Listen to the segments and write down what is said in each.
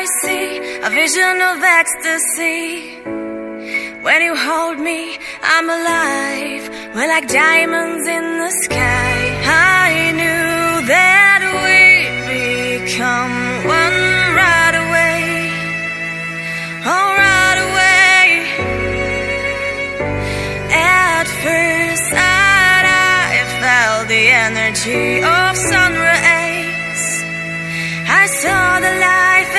I see a vision of ecstasy. When you hold me, I'm alive. We're like diamonds in the sky. I knew that we'd become one right away. Oh, right away. At first sight, I felt the energy of sun rays. I saw the light.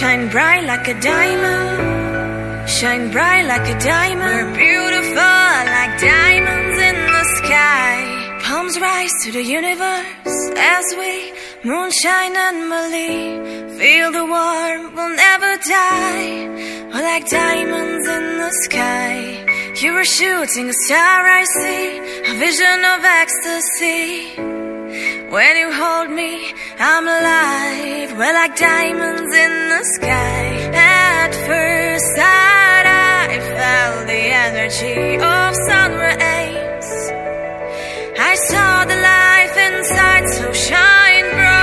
Shine bright like a diamond. Shine bright like a diamond. We're beautiful like diamonds in the sky. Palms rise to the universe as we moonshine and believe. Feel the warmth, we'll never die. We're like diamonds in the sky. You were shooting a star, I see. A vision of ecstasy. When you hold me, I'm alive. We're like diamonds in the sky. At first sight, I felt the energy of sun rays. I saw the life inside, so shine bright.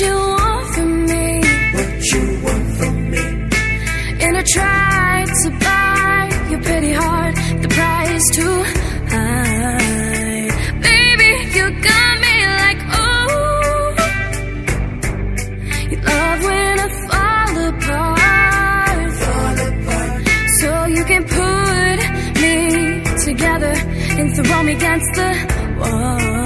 You want from me? What you want from me? And I tried to buy your pretty heart, the price too high. Baby, you got me like, oh, you love when I fall apart. Fall apart. So you can put me together and throw me against the wall.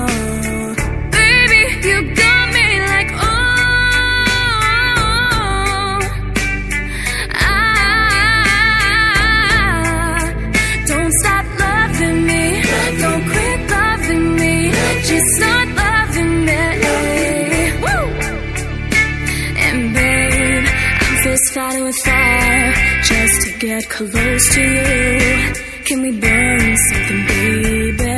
Get close to you. Can we burn something, baby?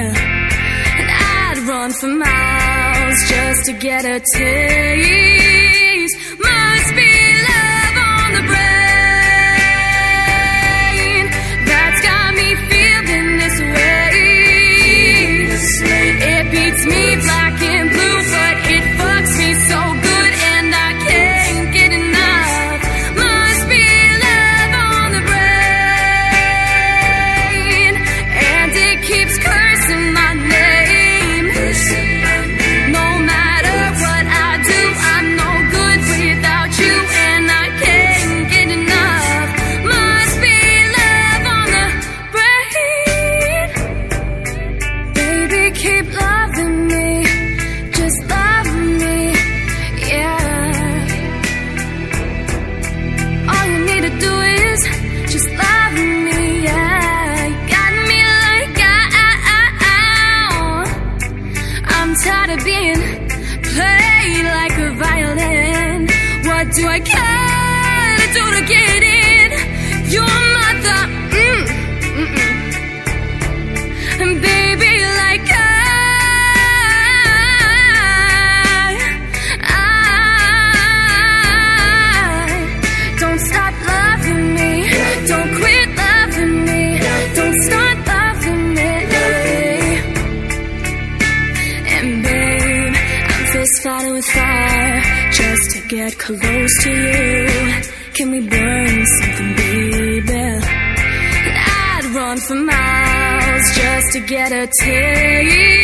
And I'd run for miles just to get a taste. Get close to you. Can we burn something, baby? I'd run for miles just to get a taste.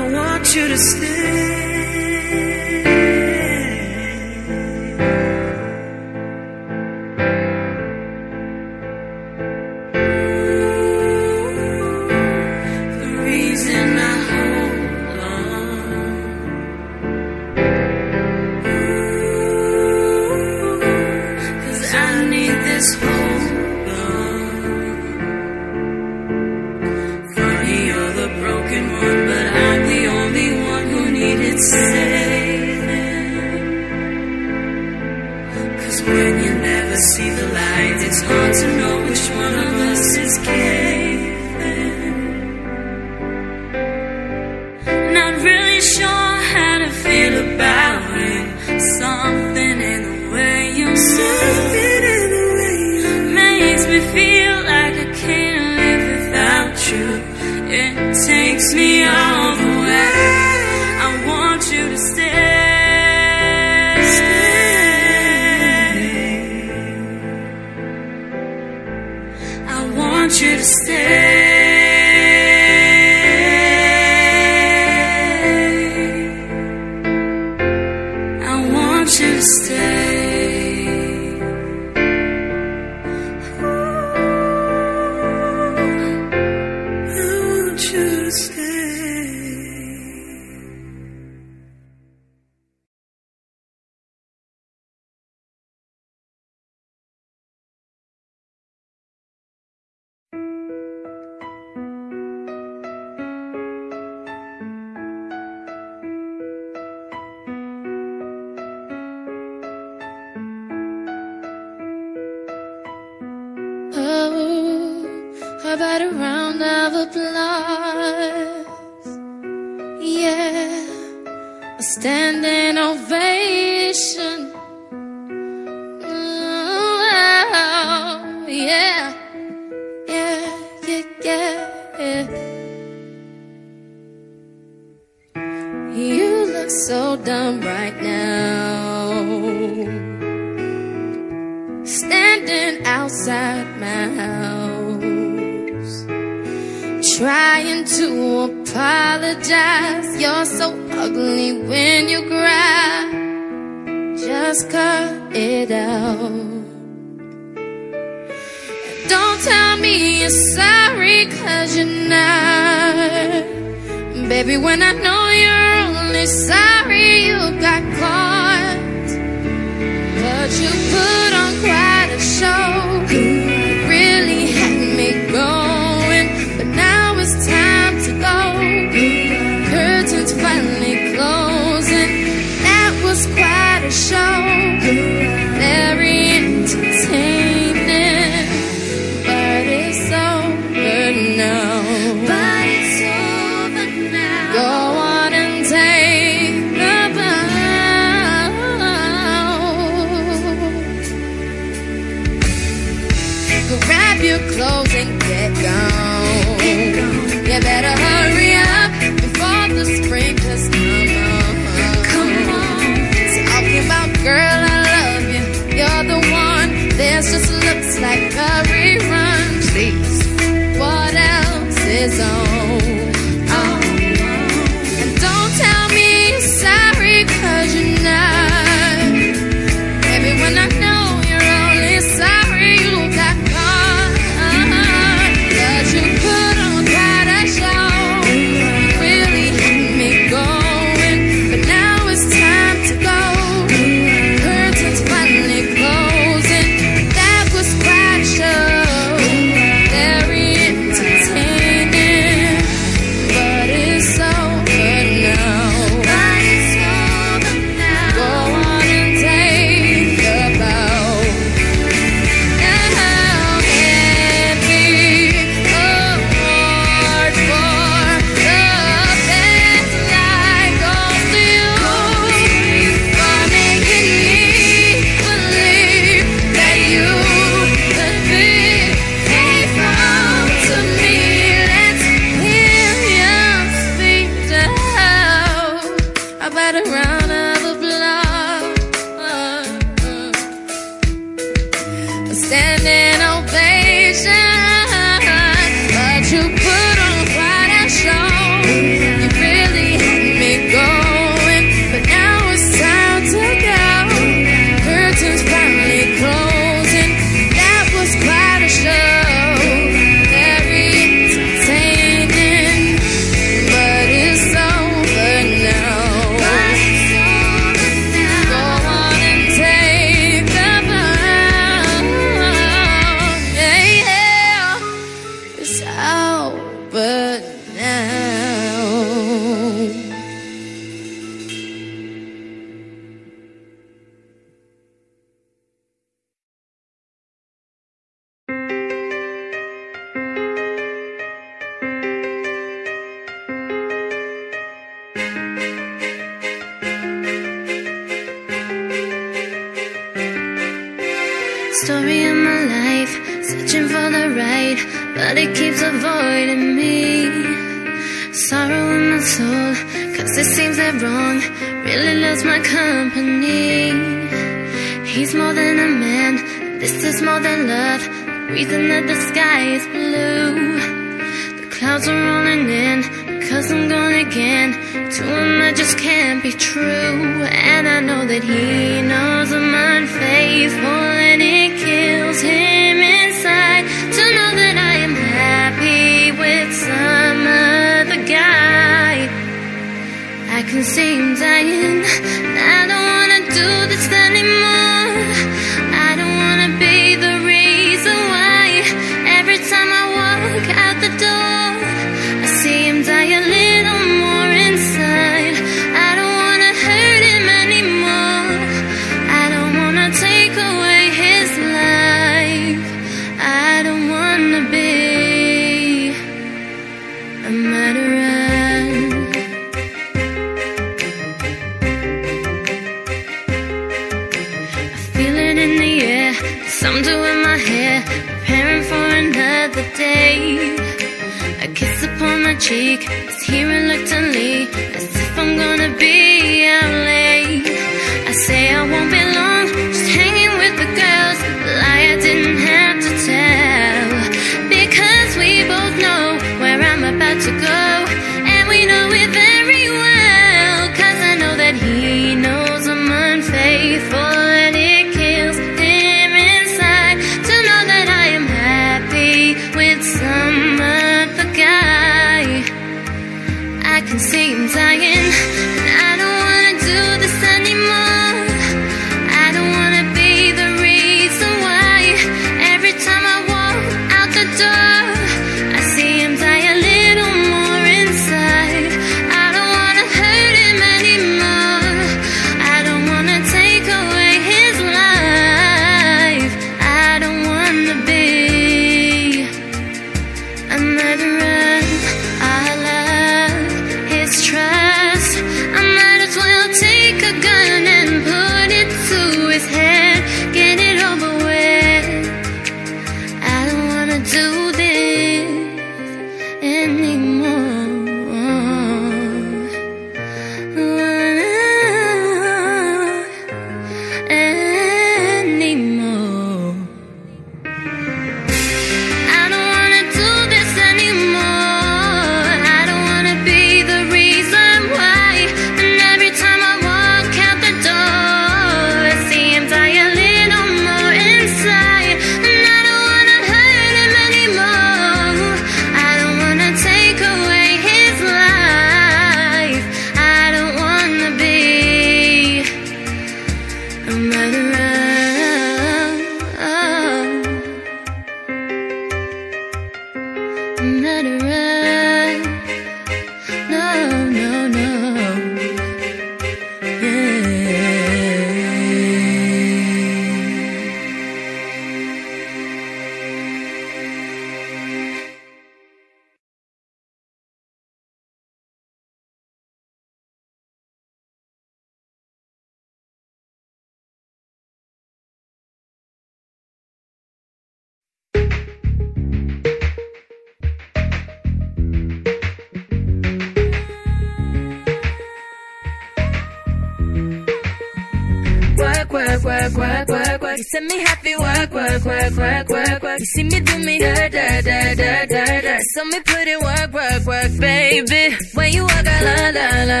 You send me happy work, work, work, work, work, work. You see me do me da da da da da da. So me put in work, work, work, baby. When you walk, I la la la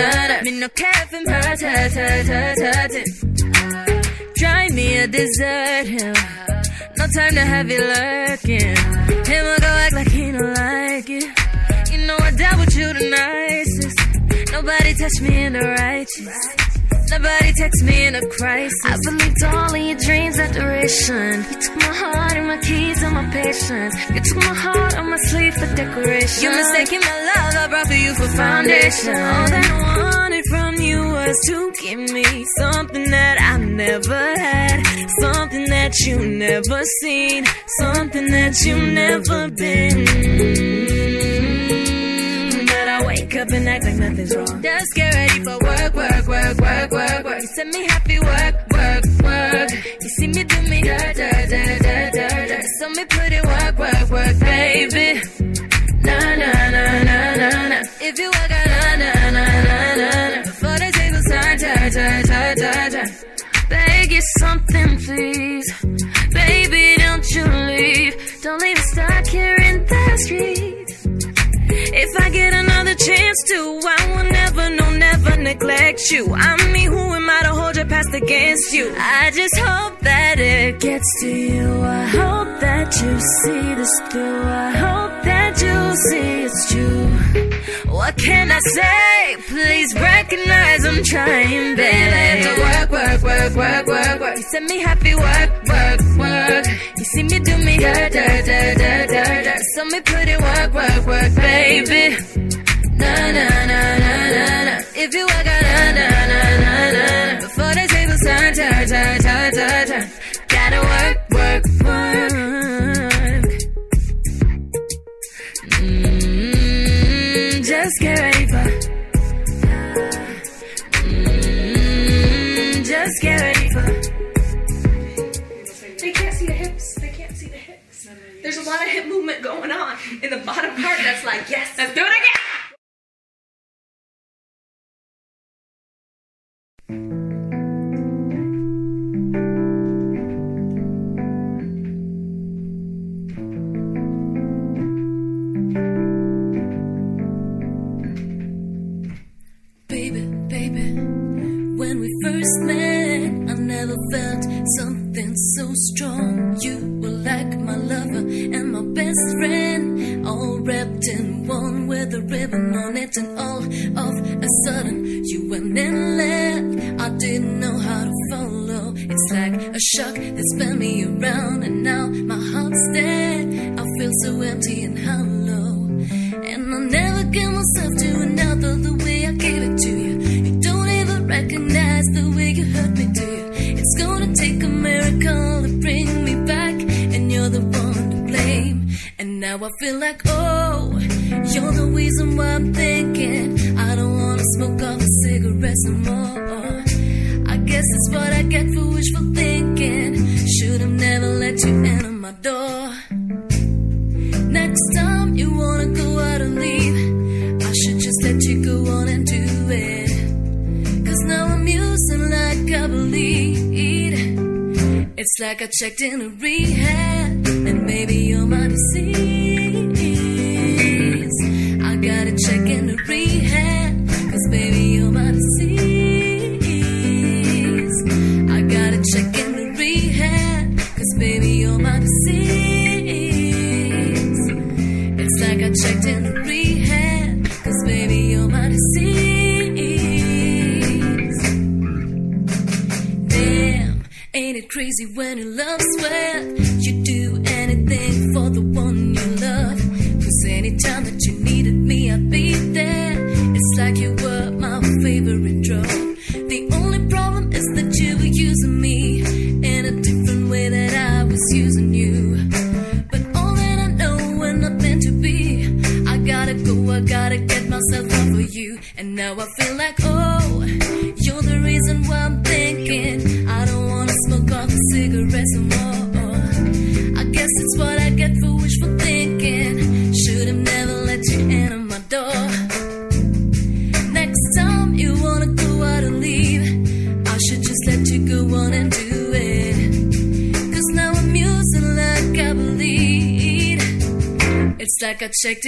la la. Me no care for my ta ta ta ta ta. Try me a dessert hill. No time to have you lurking. Him will go act like he don't like it. You know I dealt with you the nicest. Nobody touched me in the righteous. Nobody texts me in a crisis. I believed all of your dreams are duration. You took my heart and my keys and my patience. You took my heart on my sleeve for decoration. You're mistaking my love, I brought for you for foundation. All that I wanted from you was to give me something that I never had, something that you never seen, something that you never been. But I wake up and act like nothing's wrong. Just get ready for work. You set me happy, work, work, work. You see me do me dirt, dirt, dirt, dirt, dirt, dirt. So me put it work, work, work, baby. Na na na na na na. If you work, na na na na na na. Before the table turn, turn, turn, turn, turn, turn. Beg you something, please. Baby, don't you leave. Don't leave me stuck here in the street. If I get another chance to, I will never, no, never neglect you. I'm me, who am I to hold your past against you? I just hope that it gets to you. I hope that you see this through. I hope that you see it's true. What can I say? Please recognize I'm trying, baby. To work, work, work, work, work, work. You set me happy, work, work, work. You see me do me dirt, dirt, dirt, dirt, dirt, dirt. So me put it work, work, work, baby. Na na na na na na. If you work, na na na na na na. Before the tables turn, turn, turn, turn, turn, turn. Gotta work, work, work. Mm, just get ready for. Mm, just get ready for. They can't see the hips. They can't see the hips. There's a lot of hip movement going on in the bottom part that's like, yes, let's do it again. So strong. You were like my lover and my best friend, all wrapped in one with a ribbon on it, and all of a sudden you went and left. I didn't know how to follow. It's like a shock that spun me around, and now my heart's dead. I feel so empty and hollow. And I never give myself to another the way I gave it to you. You don't even recognize the way you hurt me, do you? It's gonna take a miracle to bring me back, and you're the one. And now I feel like, oh, you're the reason why I'm thinking I don't wanna smoke all the cigarettes no more. I guess it's what I get for wishful thinking. Should have never let you enter my door. Next time you wanna go out and leave, I should just let you go on and do it. Cause now I'm using like I believe. It's like I checked in a rehab, maybe you're my disease. I gotta check in a rehab, cause baby you're my disease. I gotta check in the rehab, cause baby you're my disease. It's like I checked in the rehab, cause baby you're my disease. Damn, ain't it crazy when you It's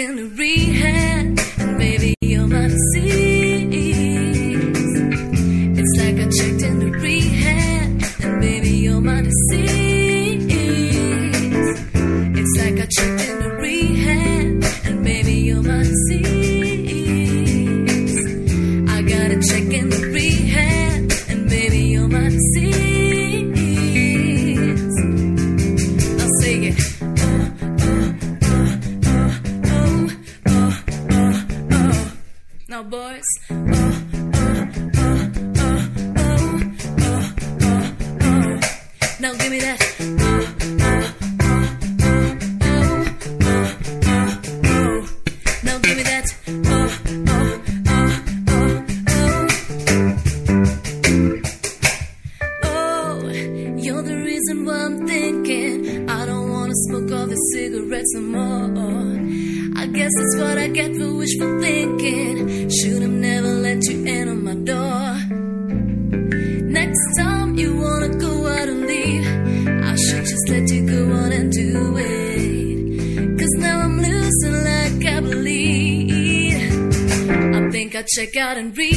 I out and read.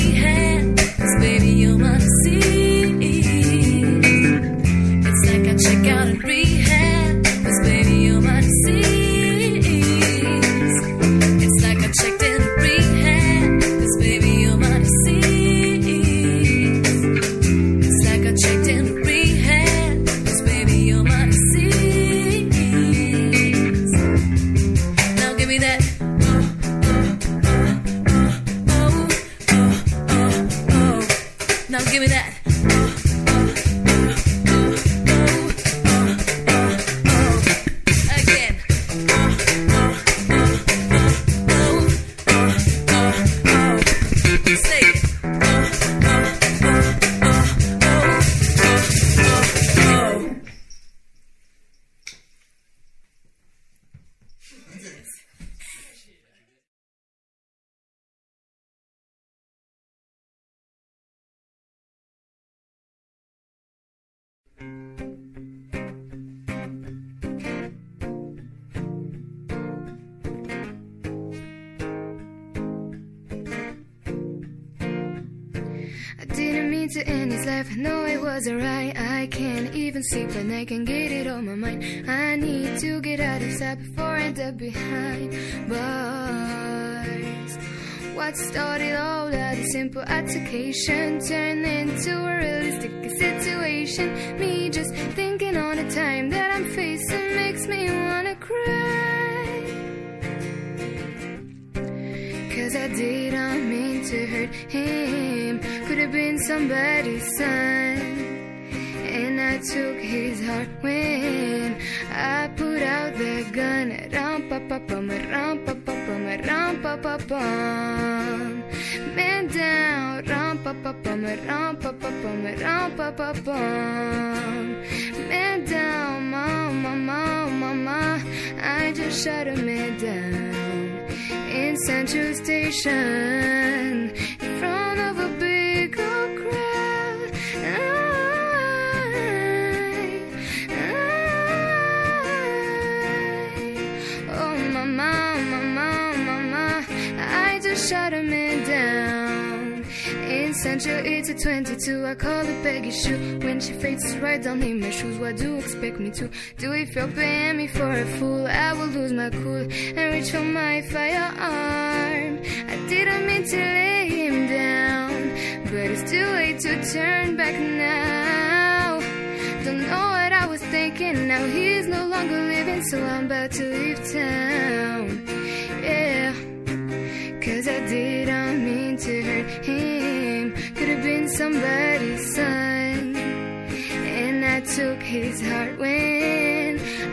Know it wasn't right. I can't even sleep and I can get it on my mind. I need to get out of sight before I end up behind bars. What started all that simple altercation turned into a realistic situation. Me just thinking on the time that I'm facing makes me wanna cry. Cause I didn't mean to hurt him. Could have been somebody's son. Took his heart when I put out the gun. Ram pa pa pum, ram pa pa pum, ram pa pa pum. Man down, ram pa pa pum, ram pa pa pum, ram pa pa pum. Man down, mama, mama, mama. I just shot a man down in Central Station in front of a In Central, it's a 22. I call it Peggy Shoe. When she faces right down in my shoes, what do you expect me to do? If you're paying me for a fool, I will lose my cool and reach for my firearm. I didn't mean to lay him down, but it's too late to turn back now. Don't know what I was thinking. Now he's no longer living, so I'm about to leave town. Yeah. Cause I didn't somebody's son. And I took his heart when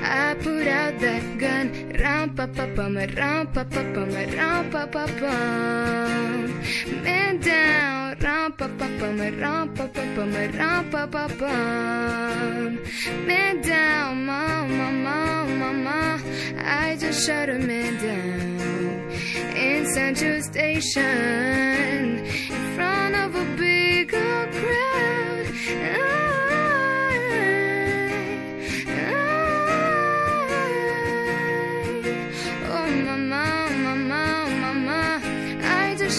I put out that gun. Ram pa pa pum, ram pa pa pum, ram pa pa pum. Man down, ram pa pa pum, ram pa pa pum, ram pa pa pum. Man down, mama, mama, mama. I just shot a man down in Central Station in front of a big old crowd.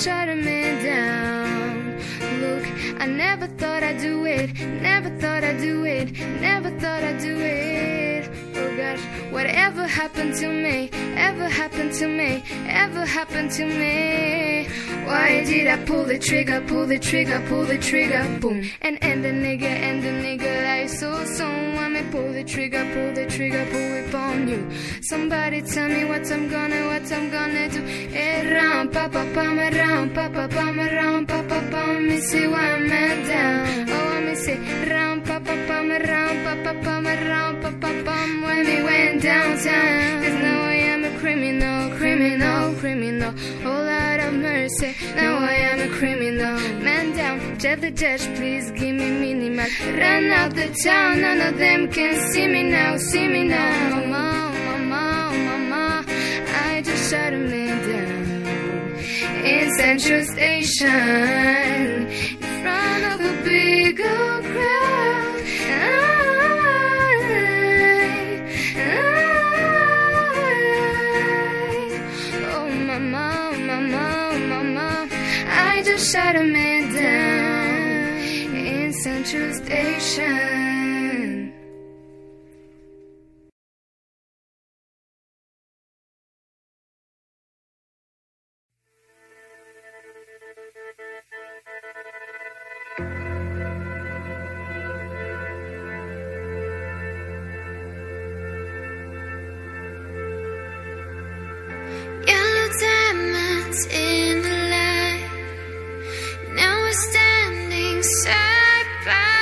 A man down. Look, I never thought I'd do it, never thought I'd do it, never thought I'd do it. Oh whatever happened to me, ever happened to me, ever happened to me. Why did I pull the trigger, pull the trigger, pull the trigger, boom. And end the nigga, end the nigga life so soon. When me pull the trigger, pull the trigger, pull it on you. Somebody tell me what I'm gonna, what I'm gonna do. Hey, round, pa pa pam, round, pa pa pam, round, pa pa pam. Me see why I'm down. Oh, me say round, pa pa pam, round, pa pa pam, round, pa pa pam. When we went downtown, cause now I am a criminal, criminal, criminal. Oh Lord of mercy, now I am a criminal. Man down, tell the judge, please give me minimal. Run out the town, none of them can see me now, see me now. Mama, mama, mama, I just shut man down in Central Station in front of a big old crowd. Shot a man down in Central Station. In the side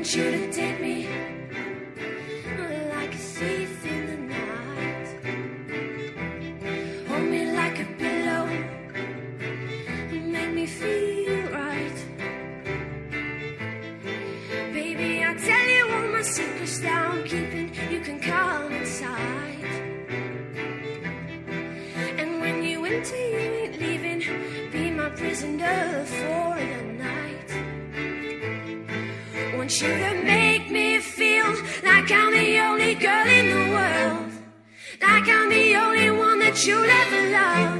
want you to take me like a thief in the night. Hold me like a pillow and make me feel right. Baby, I'll tell you all my secrets that I'm keeping. You can come inside. And when you enter, you ain't leaving. Be my prisoner for life. You make me feel like I'm the only girl in the world, like I'm the only one that you'll ever love.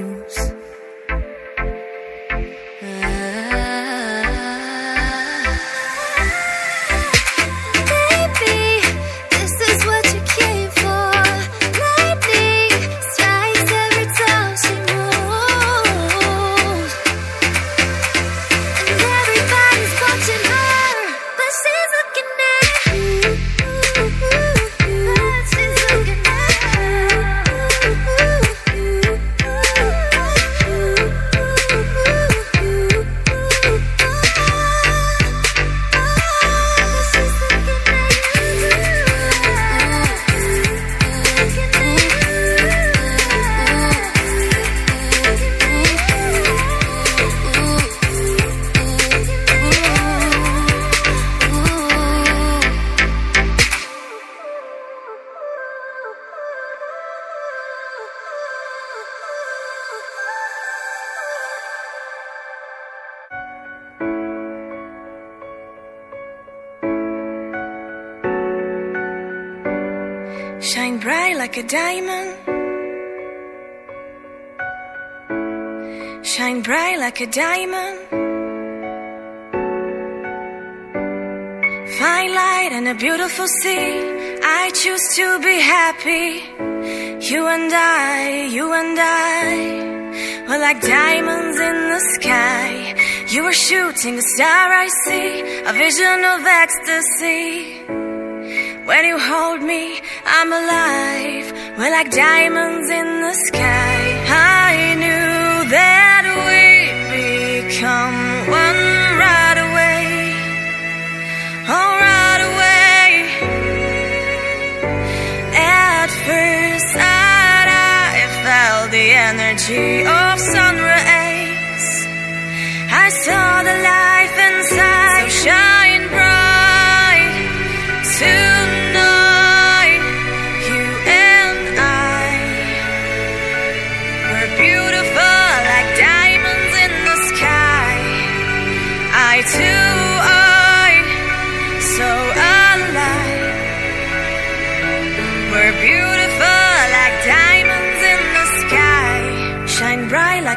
Like a diamond. Fine light and a beautiful sea. I choose to be happy. You and I, you and I. We're like diamonds in the sky. You were shooting a star, I see. A vision of ecstasy. When you hold me, I'm alive. We're like diamonds in the sky. I knew that become one right away. Oh, right away. At first sight, I felt the energy of sun rays. I saw the life inside. So shine bright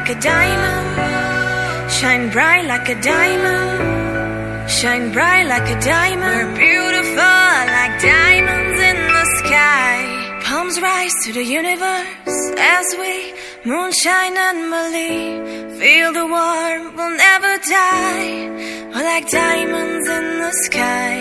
a diamond. Shine bright like a diamond. Shine bright like a diamond. We're beautiful like diamonds in the sky. Palms rise to the universe as we moonshine and believe. Feel the warmth, we'll never die. We're like diamonds in the sky.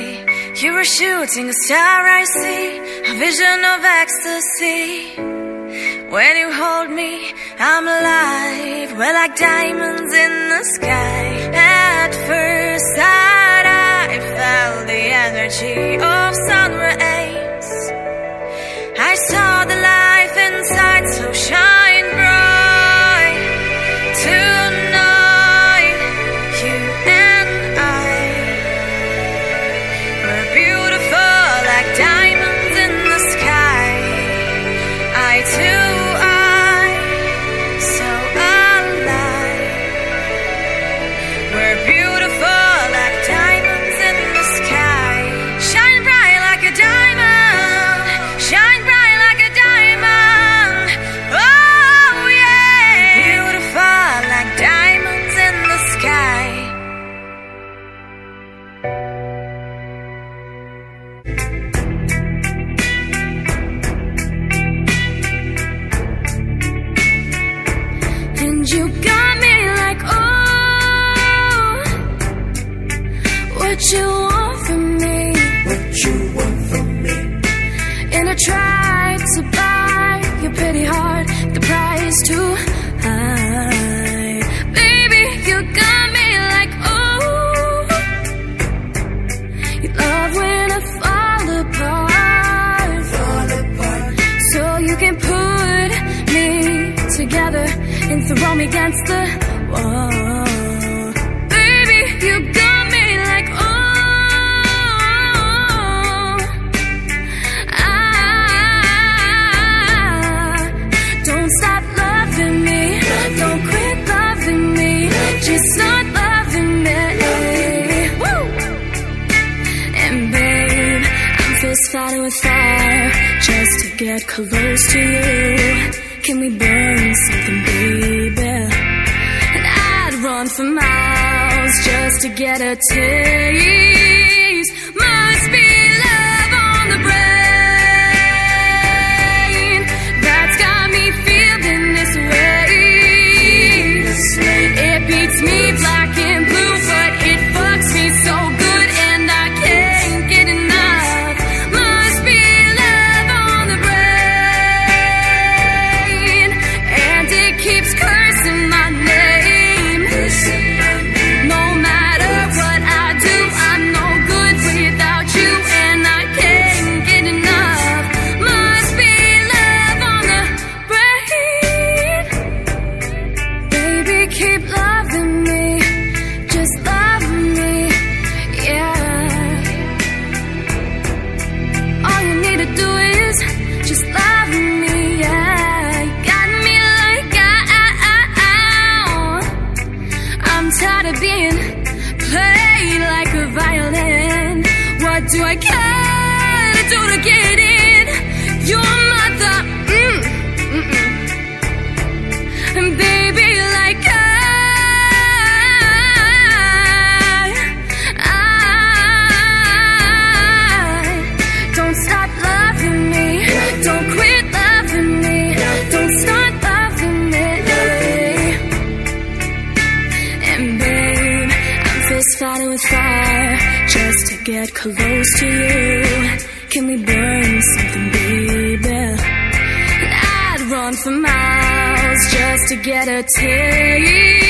You're shooting a star, I see. A vision of ecstasy. When you hold me, I'm alive. We're like diamonds in the sky. At first sight, I felt the energy of sun rays. I saw the life inside, so shine bright. Tonight, what you want from me? What you want from me? And I tried to buy your pretty heart, the price too high. Baby, you got me like, oh, you love when I fall apart. Fall apart. So you can put me together and throw me against the wall. Get close to you. Can we burn something, baby? And I'd run for miles just to get a taste. To get a taste.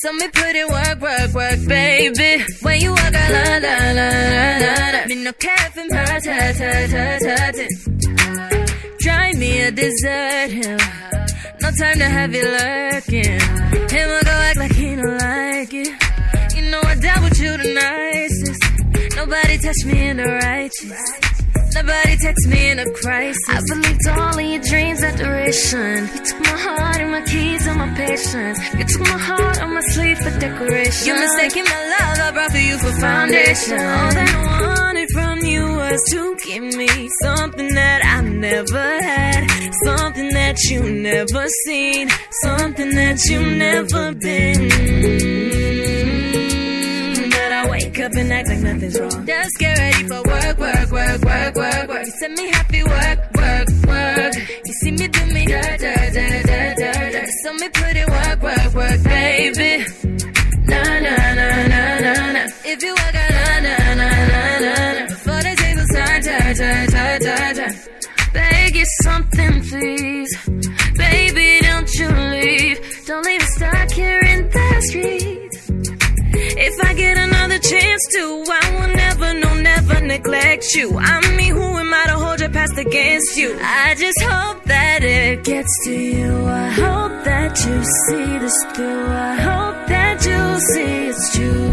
some affection. All that I wanted from you was to give me something that I never had, something that you never seen, something that you never been. But I wake up and act like nothing's wrong. Just get ready for work, work, work, work, work, work. You send me happy work, work, work. You see me do me da da da da da. da. So me put it work, work, work, baby. neglect you. I mean, who am I to hold your past against you? I just hope that it gets to you. I hope that you see this through. I hope that you see it's true.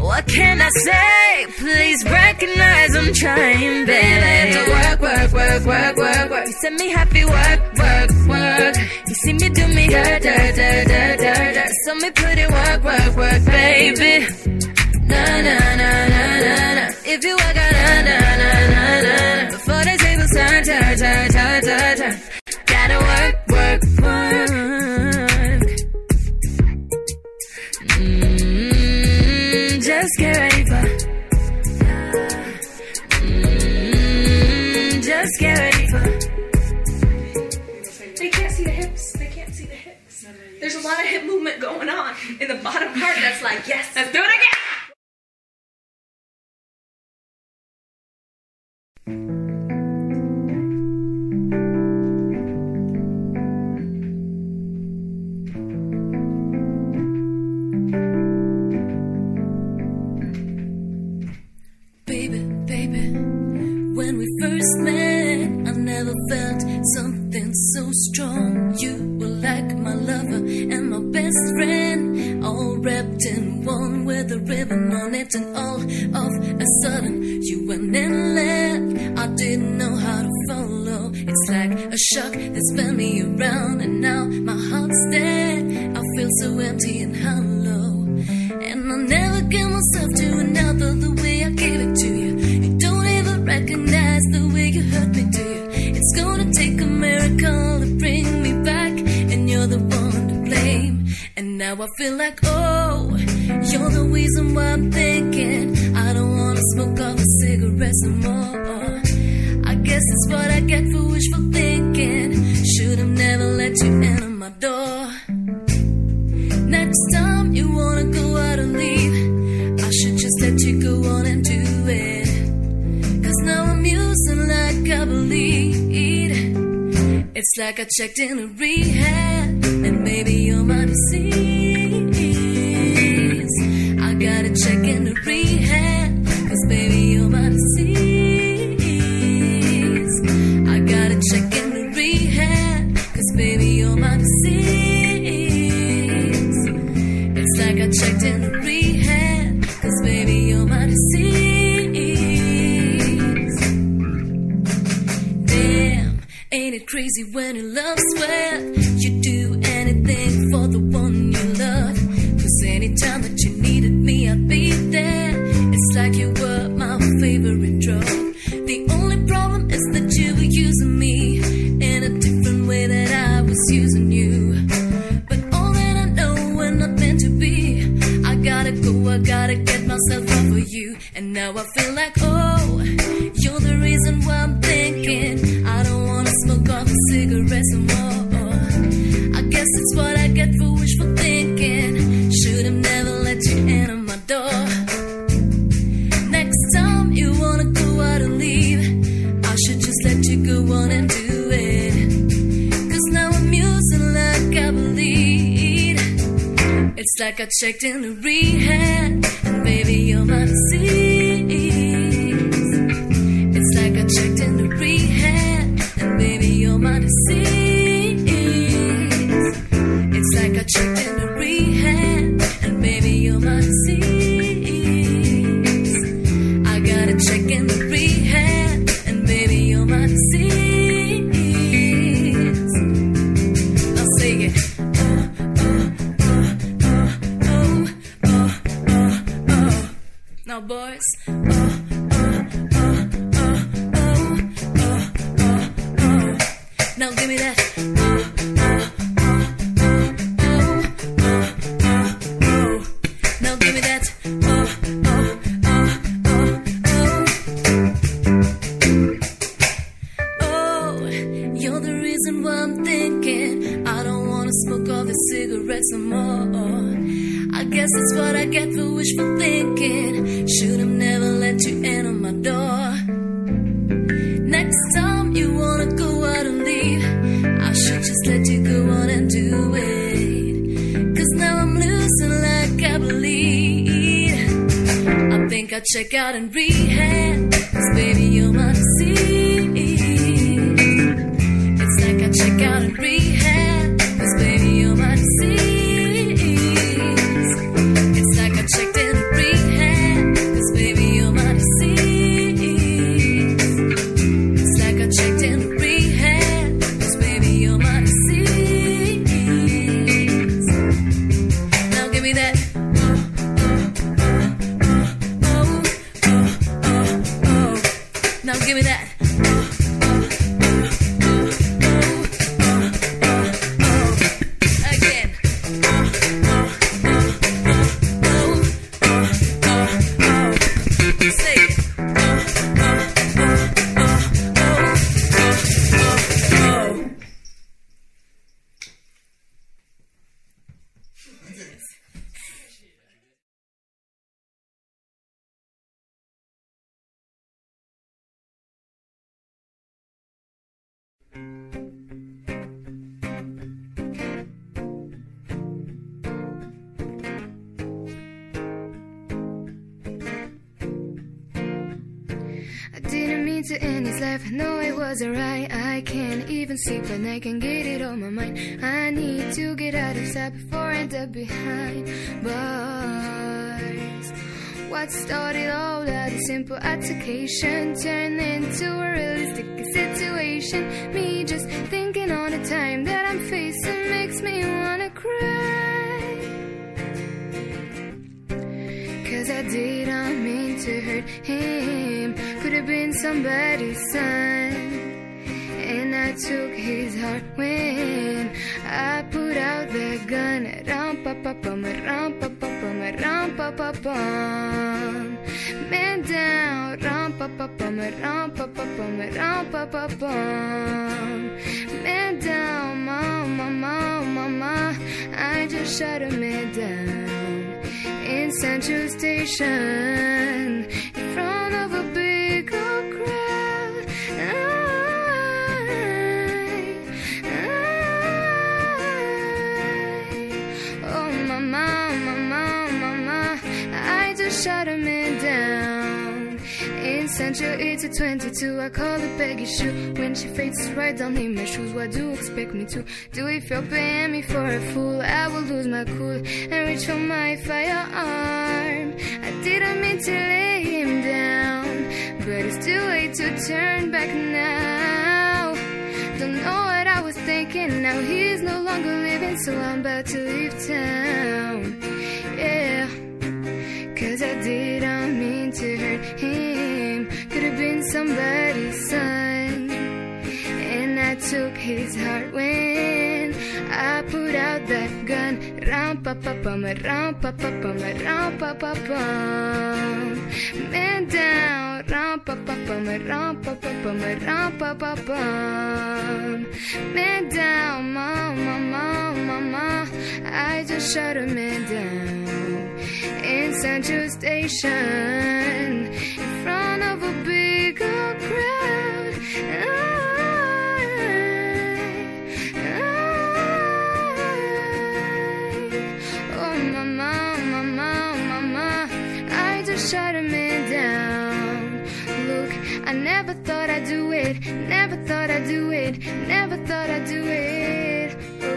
What can I say? Please recognize I'm trying, baby. To work, work, work, work, work, work. You send me happy work, work, work. You see me do me dirt, dirt, dirt, dirt, dirt, dirt. So me put it work, work, work, baby. Na na na. Before the tables turn, turn, turn, turn, turn, turn. Gotta work, work, work. Mm-hmm. Just get ready for. Mm-hmm. Just get ready for. They can't see the hips. They can't see the hips. There's a lot of hip movement going on in the bottom part. That's like yes. Let's do it again. checked in a It's and rehab. Life. No, it wasn't right. I can't even sleep and I can get it on my mind. I need to get out of sight before I end up behind bars. What started all that simple altercation turned into a realistic situation. Me just thinking on the time that I'm facing makes me wanna cry. Cause I didn't mean to hurt him. Have been somebody's son. And I took his heart when I put out the gun. Ram pa pa pum, ram pa pa pum, ram pa pa pum. Man down, ram pa pa pum, ram pa pa pum, ram pa pa pum. Man down, mama, mama, mama. I just shot a man down in Central Station in front of a A man down. In Central, it's a 22. I call it Peggy Sue. When she faces right down in my shoes, what do you expect me to do? If you're paying me for a fool, I will lose my cool and reach for my firearm. I didn't mean to lay him down, but it's too late to turn back now. Don't know what I was thinking. Now he's no longer living, so I'm about to leave town. Cause I didn't mean to hurt him. Could have been somebody's son. And I took his heart when I put that gun. Ram pa pa pum, ram pa pa pum, ram pa pa pum. Man down, ram pa pa pum, ram pa pa pum, ram pa pa pum. Man down, mama, mama, mama. I just shot a man down in Central Station in front of a big old crowd. Just shutting me down. Look, I never thought I'd do it, never thought I'd do it, never thought I'd do it.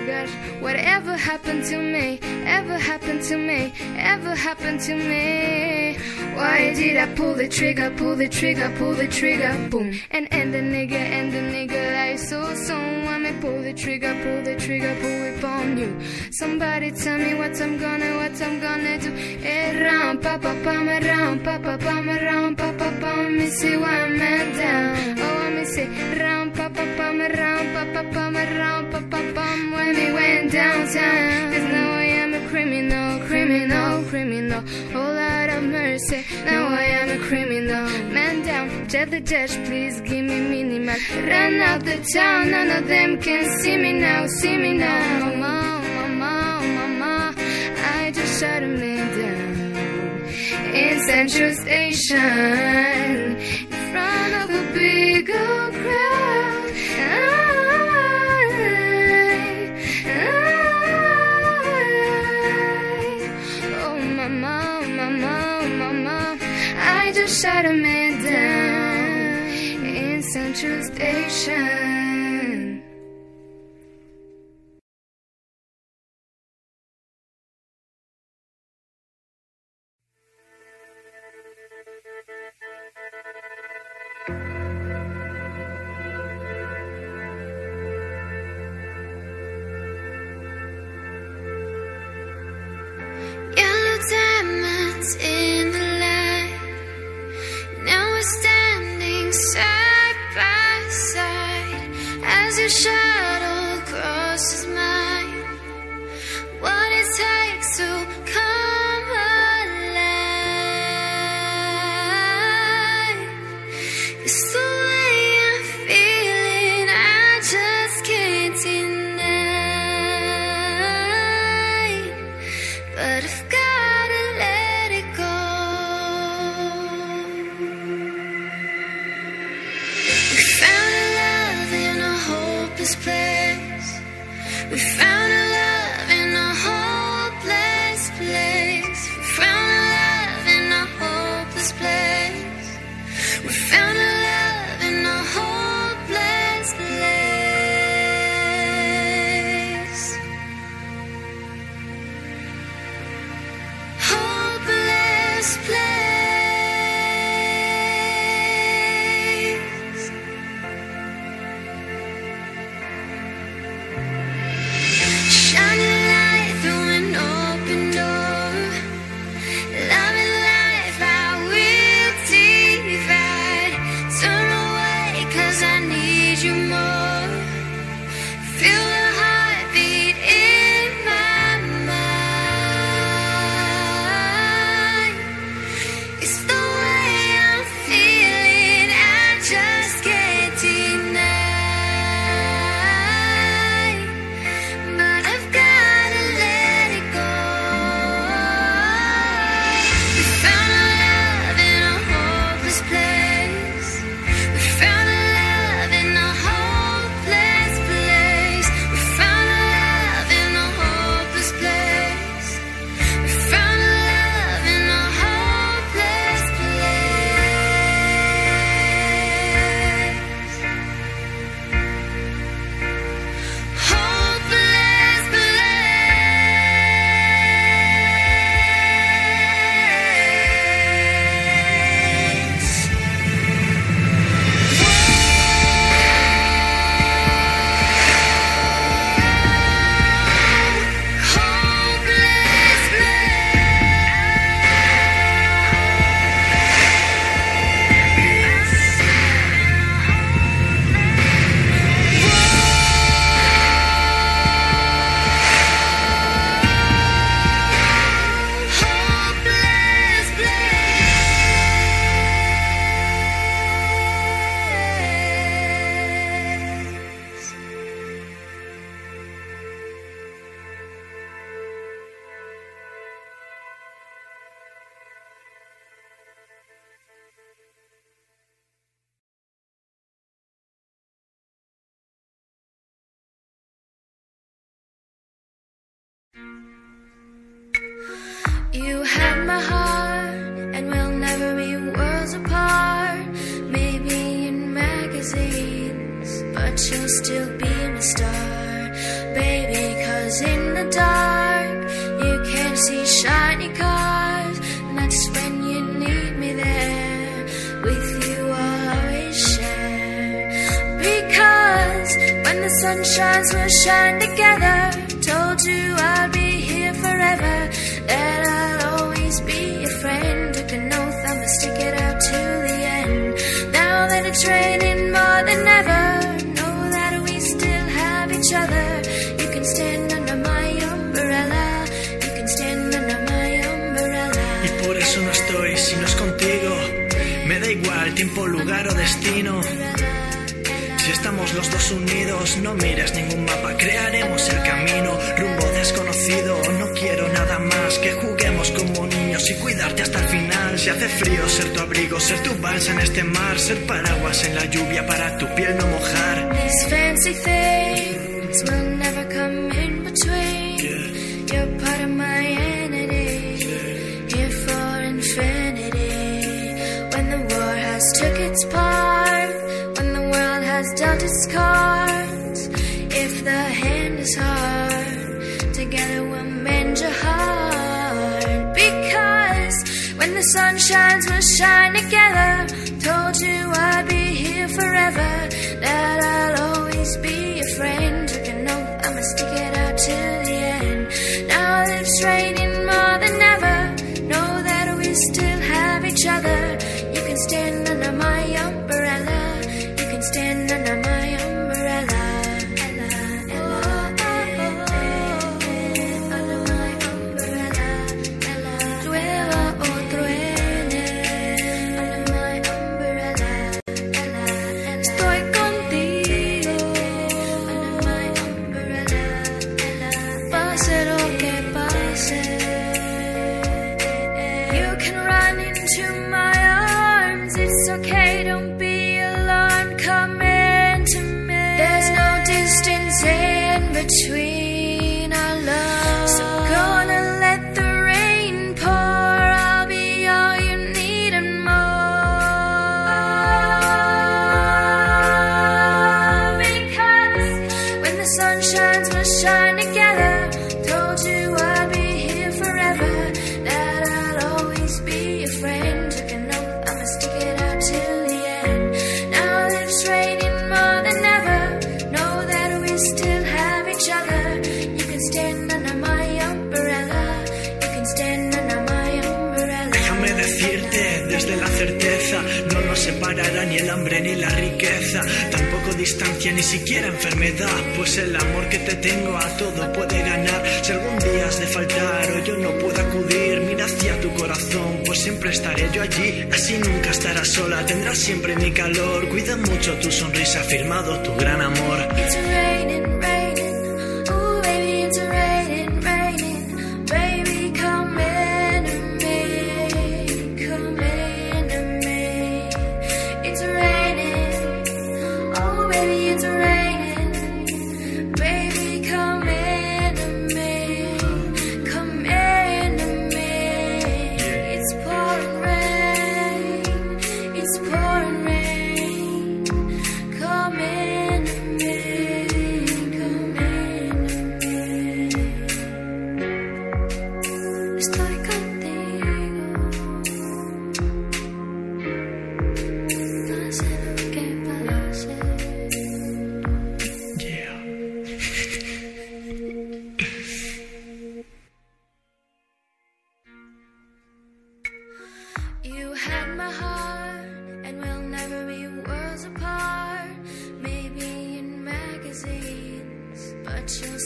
Gosh, whatever happened to me, ever happened to me, ever happened to me. Why did I pull the trigger, pull the trigger, pull the trigger, boom, and end the nigga, end the nigga like so soon. I may pull the trigger, pull the trigger, pull it on you. Somebody tell me what I'm gonna, what I'm gonna do. Eh, round, pa pa pam, round, pa pa pam, round, pa pa pam. Me see one man down. Oh, me say round, pa pa pam, round, pa pa pam, round, pa pa pam. When we went downtown, 'cause now I am a criminal, criminal, criminal. Oh Lord of mercy, now I am a criminal. Man down, tell the judge, please give me minimal. Run out the town, none of them can see me now, see me now. Mama, mama, mama, I just shut me down. In Central Station, in front of a big old Station. wishing still be my star, baby. Cause in the dark, you can see shiny cars, and that's when you need me there. With you, I'll always share. Because when the sun shines, we'll shine together. Told you I'll be here forever. tiempo, lugar o destino. Si estamos los dos unidos, no mires ningún mapa, crearemos el camino, rumbo desconocido. No quiero nada más que juguemos como niños y cuidarte hasta el final. Si hace frío, ser tu abrigo, ser tu balsa en este mar, ser paraguas en la lluvia para tu piel no mojar. together. Told you I'd be here forever. siquiera enfermedad, pues el amor que te tengo a todo puede ganar. Si algún día has de faltar o yo no puedo acudir, mira hacia tu corazón, pues siempre estaré yo allí. Así nunca estarás sola, tendrás siempre mi calor. Cuida mucho tu sonrisa, firmado tu gran amor.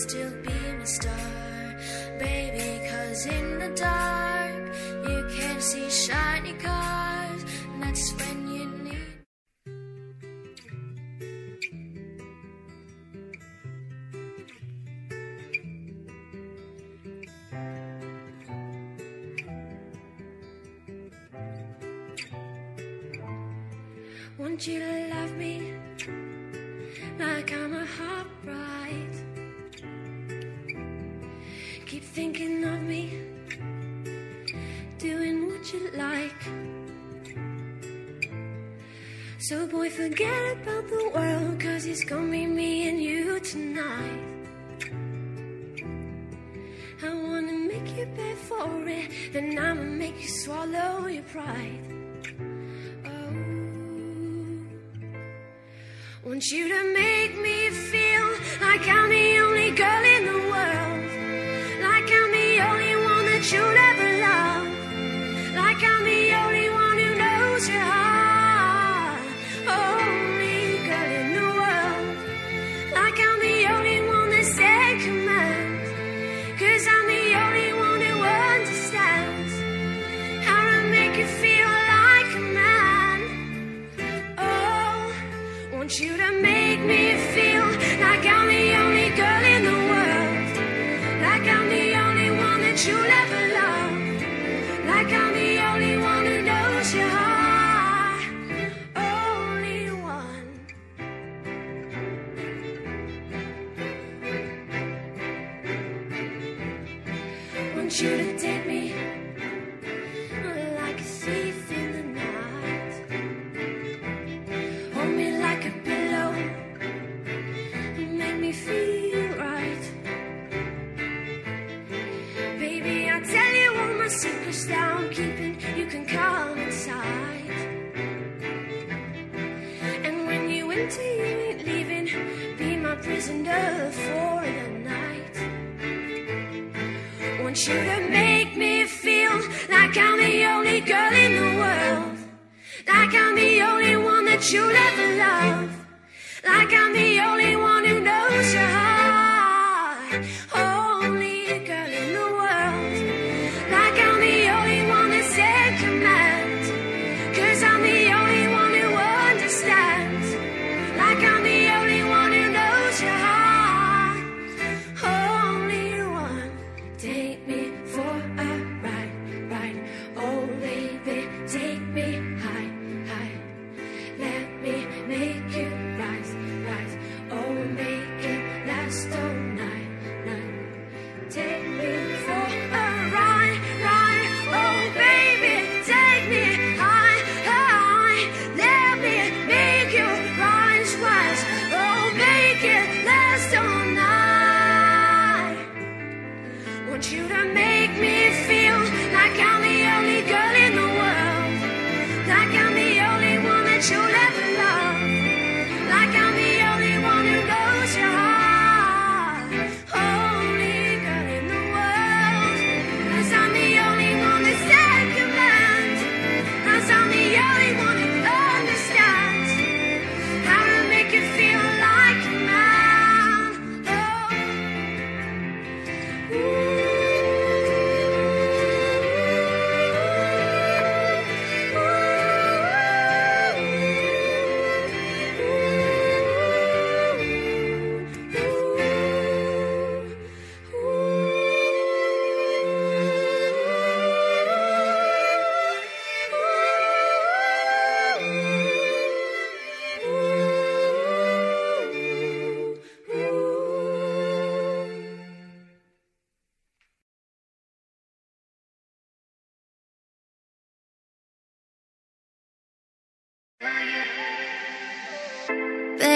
still be my star, baby. Cause in the dark, you can see shiny cars, and that's when you need. Won't you So, boy, forget about the world, cause it's gonna be me and you tonight. I wanna make you pay for it, then I'ma make you swallow your pride. Oh, want you to make me feel like I'm.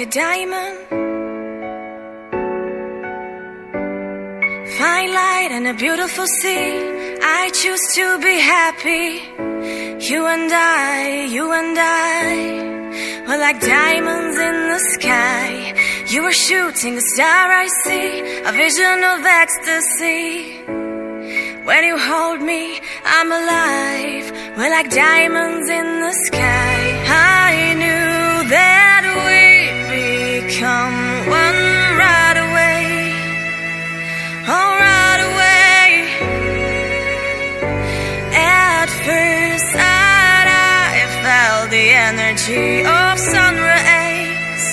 a diamond. Fine light and a beautiful sea. I choose to be happy. You and I, you and I. We're like diamonds in the sky. You are shooting a star I see. A vision of ecstasy. When you hold me, I'm alive. We're like diamonds in the sky. I knew that become one right away. Oh, right away. At first sight, I felt the energy of sun rays.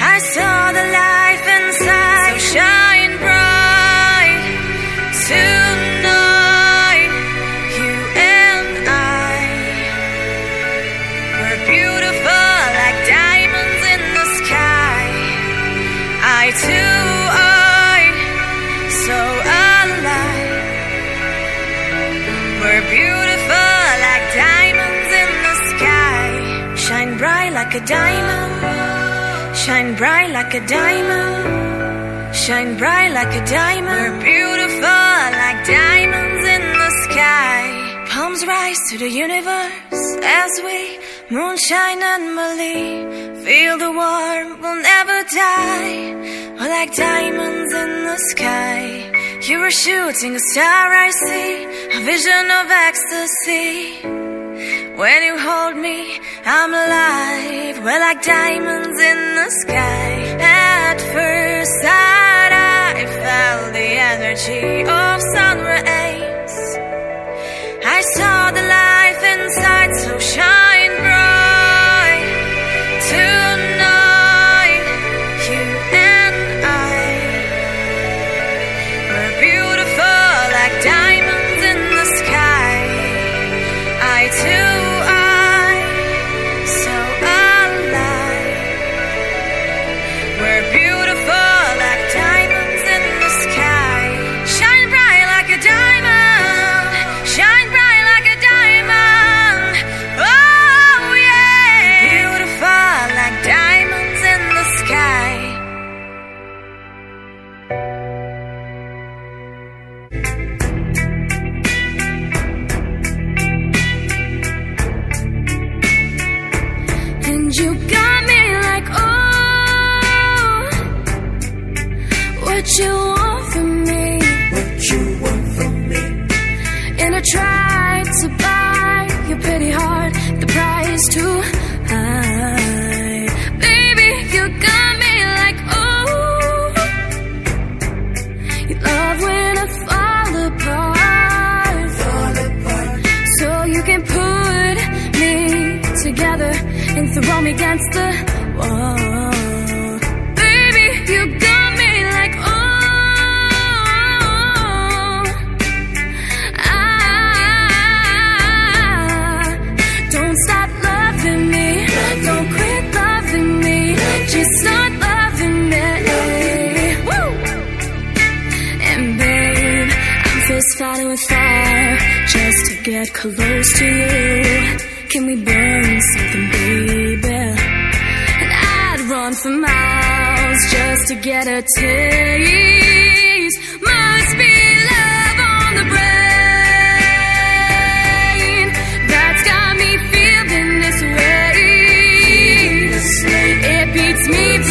I saw the life like a diamond. Shine bright like a diamond. Shine bright like a diamond. We're beautiful like diamonds in the sky. Palms rise to the universe as we moonshine and believe. Feel the warmth, we'll never die. We're like diamonds in the sky. You were shooting a star, I see. A vision of ecstasy. When you hold me, I'm alive. We're like diamonds in the sky. At first sight, I felt the energy of sun rays. I saw the life inside, so shine bright. tried to buy your pretty heart, the price too high. Baby, you got me like, oh, you love when I fall apart. Fall apart. So you can put me together and throw me against the wall. started with fire just to get close to you. Can we burn something, baby? And I'd run for miles just to get a taste. Must be love on the brain that's got me feeling this way. It beats me.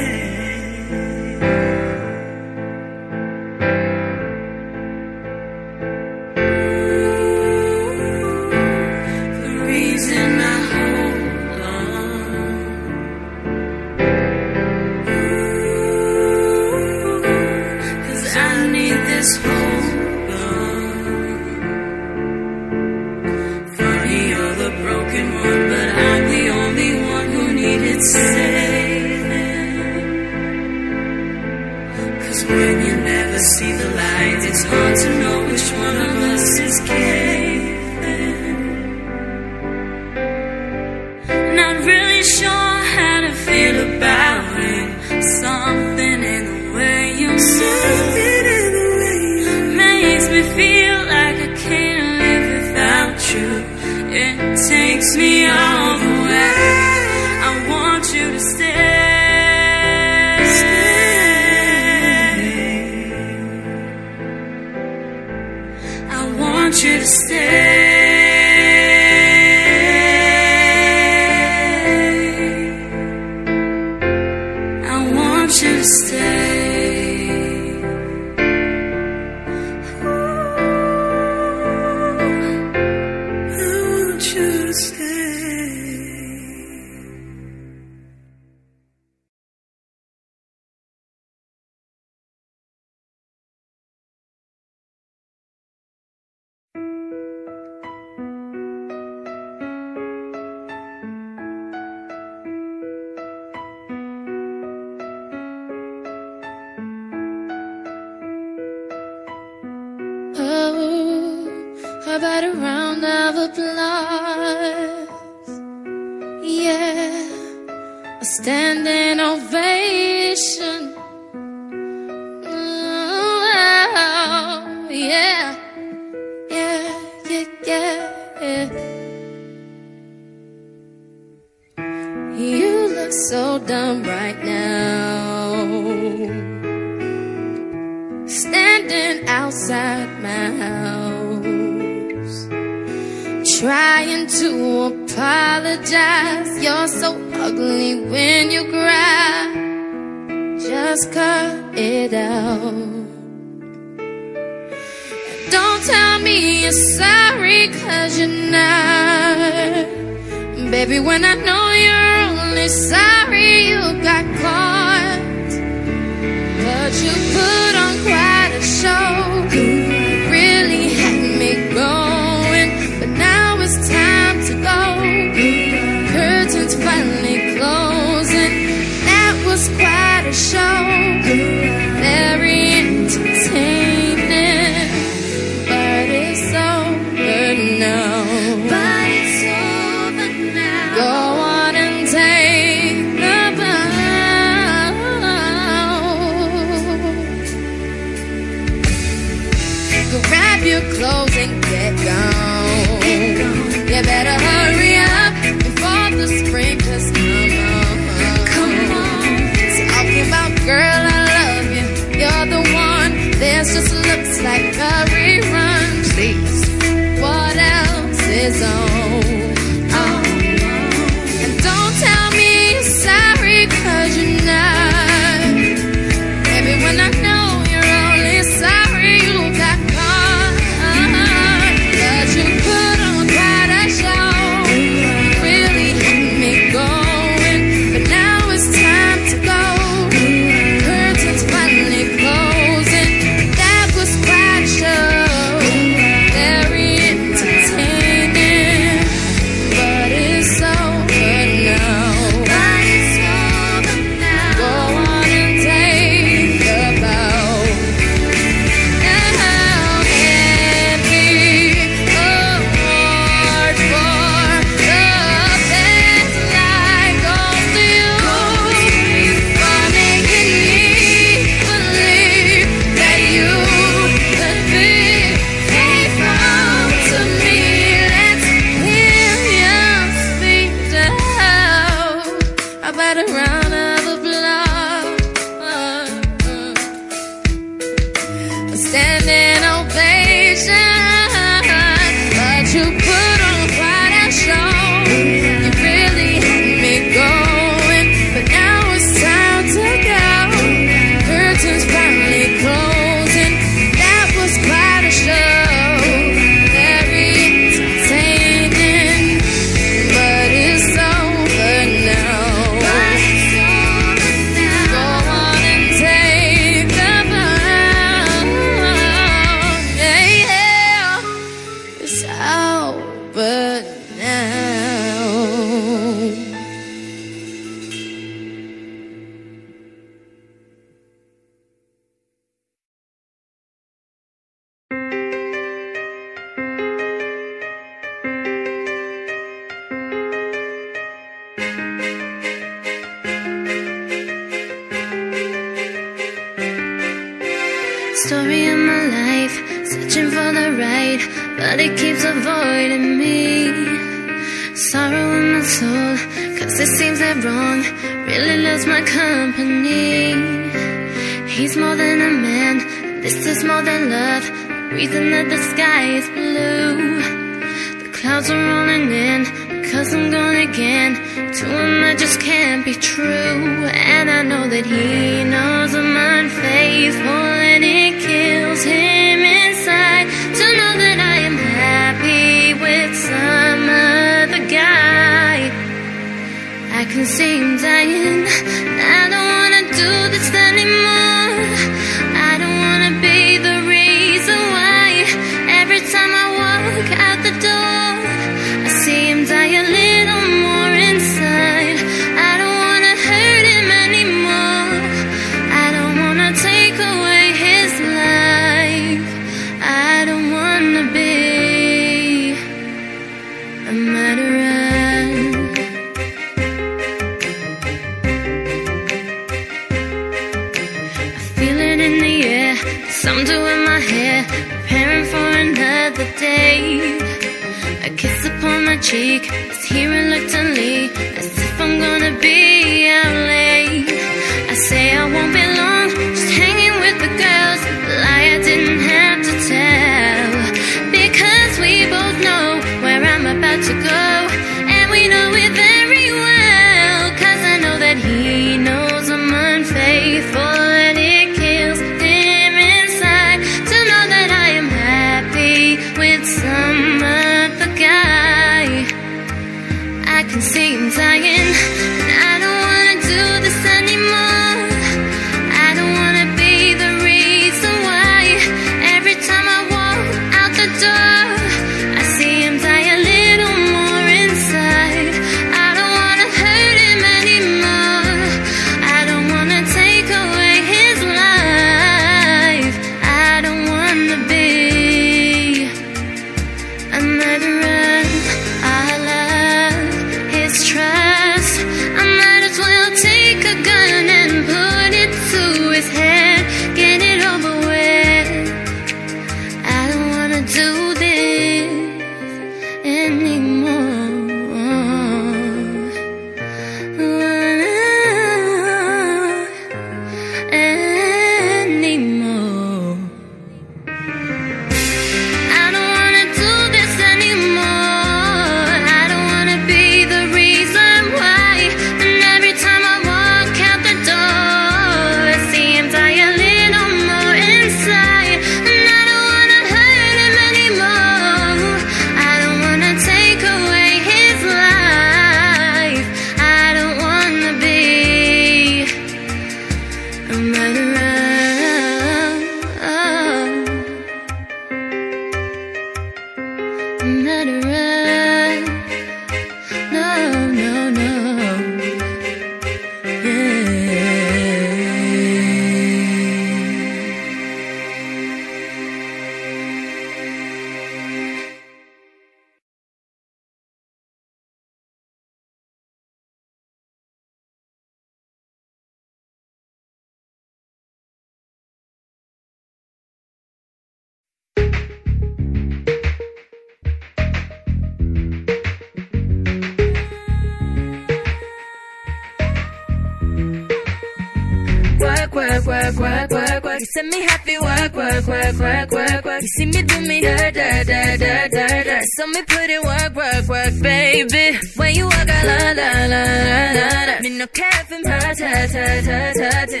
You send me happy work, work, work, work, work, work. You see me do me da da da da da da. So me put in work, work, work, baby. When you walk, I la la la la la. Me no care for my ta ta ta ta ta.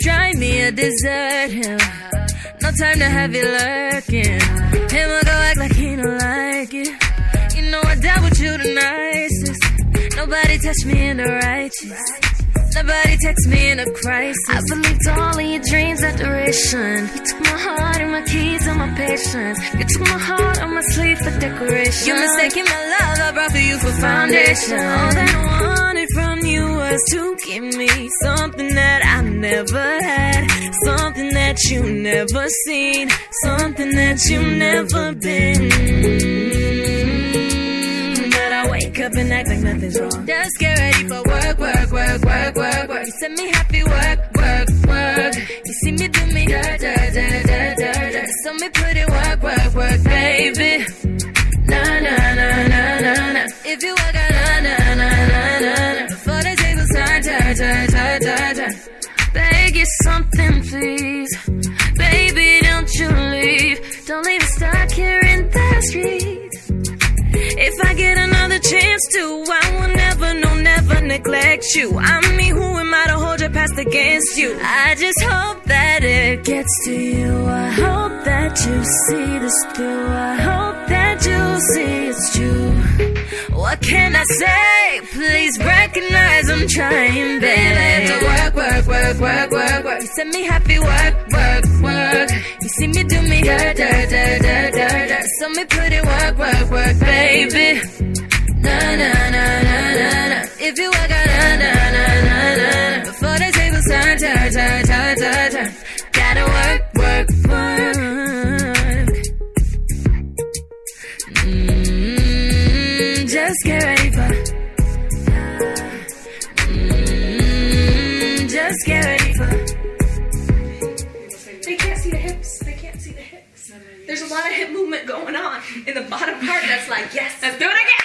Try me a dessert, yeah. No time to have you lurking. Him will go act like he don't like it. You know I dealt with you the nicest. Nobody touched me in the righteous. Nobody takes me in a crisis. I believed all of your dreams adoration. You took my heart and my keys and my patience. You took my heart and my sleeve for decoration. You're mistaken my love, I brought for you for foundation. All that I wanted from you was to give me something that I never had, something that you never seen, something that you never been up and act like nothing's wrong. Just get ready for work, work, work, work, work, work. You send me happy work, work, work. You see me do me da da da da da da. So me put it work, work, work, baby. Na na na na na na. If you work out, na na na na na na. Before the tables turn, turn, turn, turn, turn, turn. Beg you something, please. Baby, don't you leave. Don't leave us stuck here in the street. If I get another chance to, I will never, no, never neglect you. I'm me, who am I to hold your past against you? I just hope that it gets to you. I hope that you see this through. I hope you see it's true. What can I say? Please recognize I'm trying, baby. To work, work, work, work, work, work. You set me happy, work, work, work. You see me do me dirt, dirt, dirt, dirt, dirt, dirt. So me put it work, work, work, baby. Na na na na na na. If you work, just get ready for. Mm, just get ready for. They can't see the hips. They can't see the hips. There's a lot of hip movement going on in the bottom part that's like, yes, let's do it again.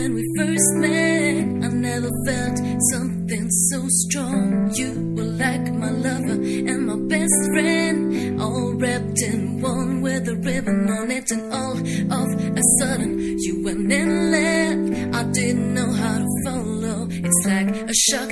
When we first met, I never felt something so strong. You were like my lover and my best friend, all wrapped in one with a ribbon on it, and all of a sudden you went and left. I didn't know how to follow. It's like a shock